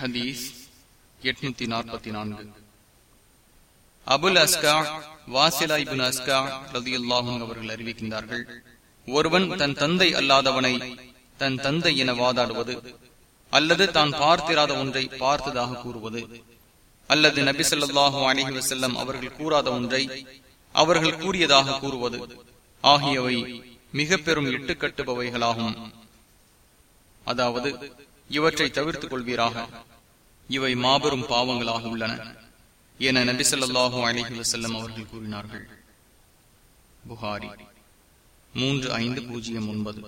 ஹதீஸ் எட்நூத்தி நாற்பத்தி நான்கு. Abul Asqa Wasila ibn Asqa ரதியுல்லாஹும் அவர்கள் அறிவிக்கின்றார்கள் ஒருவன் தன் தந்தை அல்லாதவனை தன் தந்தை என வாதாடுவது அல்லது தான் பார்த்திராத ஒன்றை பார்த்ததாக கூறுவது அல்லது நபி சொல்லாஹு அலிஹி வசல்லம் அவர்கள் கூறாத ஒன்றை அவர்கள் கூறியதாக கூறுவது ஆகியவை மிக பெரும் இட்டுக்கட்டுபவைகளாகும். அதாவது இவற்றை தவிர்த்துக் கொள்வீராக. இவை மாபெரும் பாவங்களாக உள்ளன என நபி சொல்லாஹு அலிஹி வசல்லம் அவர்கள் கூறினார்கள். புகாரி மூன்று ஐந்து பூஜ்ஜியம் ஒன்பது.